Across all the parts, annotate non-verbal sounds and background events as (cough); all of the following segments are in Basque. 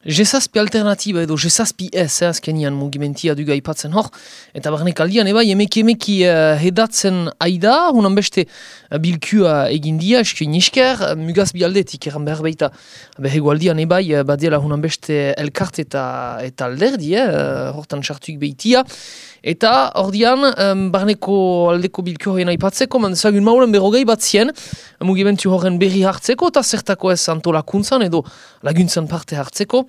Jesazpi alternatiba edo jesazpi ez, eh, azkenian mugimentia duga ipatzen hor, eta barnek aldian, eba, emeki emeki uh, hedatzen aida, hunan beste uh, bilkua egindia, eskio nisker, uh, mugaz bi aldetik eran behar baita, behego aldian, eba, uh, badiela hunan beste elkart eta, eta alderdi, eh, hortan sartuik behitia, Eta ordian, um, barneko aldeko bilkio horien aipatzeko, mandezagun maulen berrogei bat zien, mugimentu horren berri hartzeko, eta zertako ez antolakuntzan edo laguntzan parte hartzeko.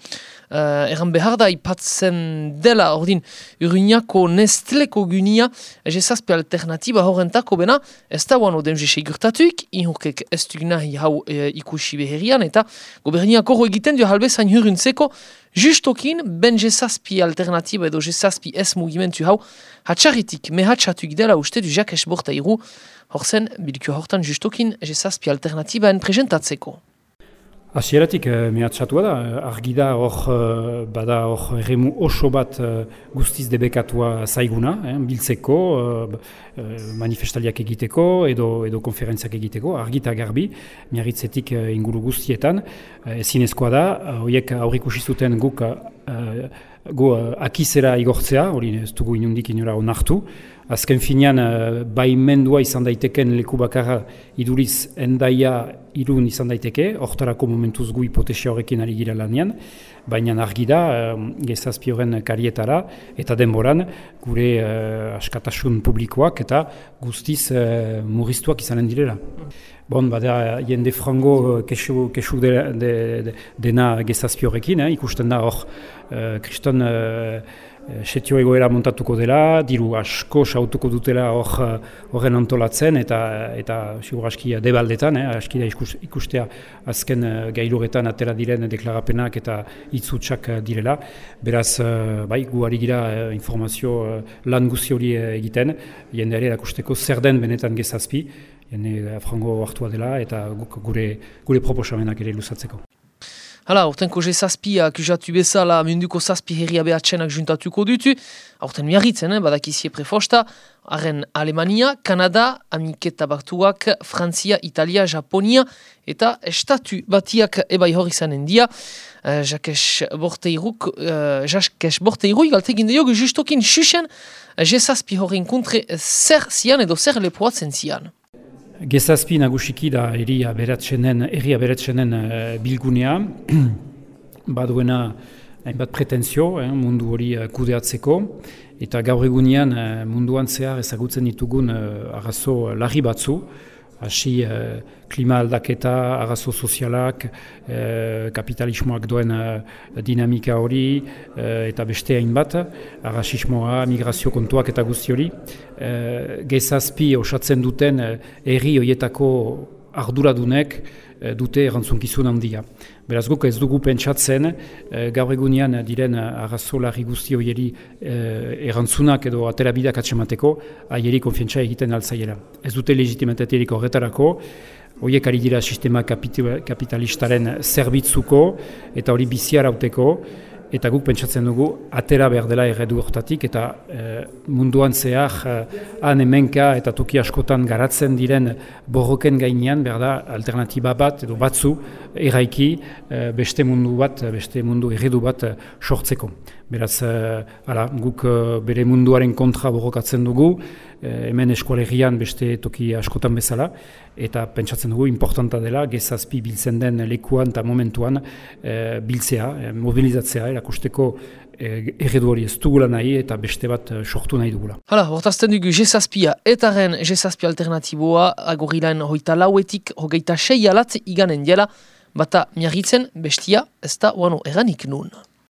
Uh, erran behar da ipatzen dela ordin uriniako nestleko gunia jesazpe alternatiba horrentako bena ez da guano den jese gurtatuik inhurkek ez nahi hau e, ikusi beherian eta goberniak horro egiten dio halbezain huruntzeko justokin ben jesazpi alternatiba edo jesazpi ez mugimentu hau hatxaritik mehatxatuik dela uste du jakes borta iru horzen bilkio hortan justokin jesazpi alternatiba en presentatzeko. Asieratik eh, mehatxatua da, argi da hor eh, bada hor erremu oso bat eh, guztiz debekatua zaiguna, eh, biltzeko, eh, manifestaliak egiteko edo edo konferentziak egiteko, argi eta garbi, miarritzetik eh, inguru guztietan, eh, ezinezkoa da, horiek aurrikusi zuten guk eh, gu eh, akizera igortzea, hori ez dugu inundik inora onartu, azken finean uh, baimendua izan daiteken leku bakarra iduriz endaia irun izan daiteke, hortarako momentuz gu hipotesia horrekin ari gira lanian, baina argi da, uh, gezazpi horren karietara, eta denboran gure uh, askatasun publikoak eta guztiz uh, murriztuak izanen direla. Bon, bada, jende frango kesu, kesu de, de, de, dena gezazpi horrekin, eh, ikusten da hor, uh, kriston Eh, setio egoera montatuko dela, diru asko sautuko dutela eh, horren antolatzen eta eta sigur aski debaldetan, eh, aski da ikustea azken gailuretan atera diren deklarapenak eta itzutsak direla. Beraz, bai, gu ari gira informazio lan guzi hori egiten, jende ere erakusteko zer den benetan gezazpi, jende frango hartua dela eta gure, gure proposamenak ere luzatzeko. Hala, orten koje zazpia, kujatu bezala, munduko zazpi herria behatxenak juntatuko dutu. Orten miarritzen, eh, badakizie prefosta. Arren Alemania, Kanada, Amiketa Bartuak, Frantzia, Italia, Japonia eta Estatu batiak ebai hori zanen dia. Uh, Jakes Borteiruk, uh, Jakes Borteiruk, galtegin diogu justokin xuxen, jezazpi horren kontre zer zian edo zer lepoatzen zian. Gezazpi nagusiki da eria beratzenen, eria beratzenen uh, bilgunea, (clears throat) baduena hainbat pretenzio eh, mundu hori uh, kudeatzeko, eta gaur egunean uh, munduan zehar ezagutzen ditugun arrazo larri batzu, hasi uh, klima aldaketa, arazo sozialak, uh, kapitalismoak duen uh, dinamika hori, uh, eta beste hainbat, arrasismoa, migrazio kontuak eta guzti hori. Uh, gezazpi osatzen duten uh, erri horietako arduradunek uh, dute erantzunkizun handia. Beraz guk ez dugu pentsatzen, e, gaur egunean diren arrazolari guzti horieri e, erantzunak edo aterabidak atsemateko, aieri konfientza egiten altzaiela. Ez dute legitimatatierik horretarako, horiek ari dira sistema kapitalistaren zerbitzuko eta hori biziarauteko, eta guk pentsatzen dugu atera behar dela erredu hortatik eta e, munduan zehar e, han hemenka eta toki askotan garatzen diren borroken gainean behar da alternatiba bat edo batzu erraiki e, beste mundu bat, beste mundu erredu bat sortzeko. Beraz, ala, guk bere munduaren kontra borrokatzen dugu, hemen eskualerian beste toki askotan bezala, eta pentsatzen dugu importanta dela gezazpi biltzen den lekuan eta momentuan biltzea, mobilizatzea, erakusteko erredu hori ez dugula nahi eta beste bat sortu nahi dugula. Hala, hortazten dugu gezazpia eta ren gezazpia alternatiboa agorilaen hoita lauetik hogeita sei alat iganen dela, bata miarritzen bestia ez da uano eranik nun.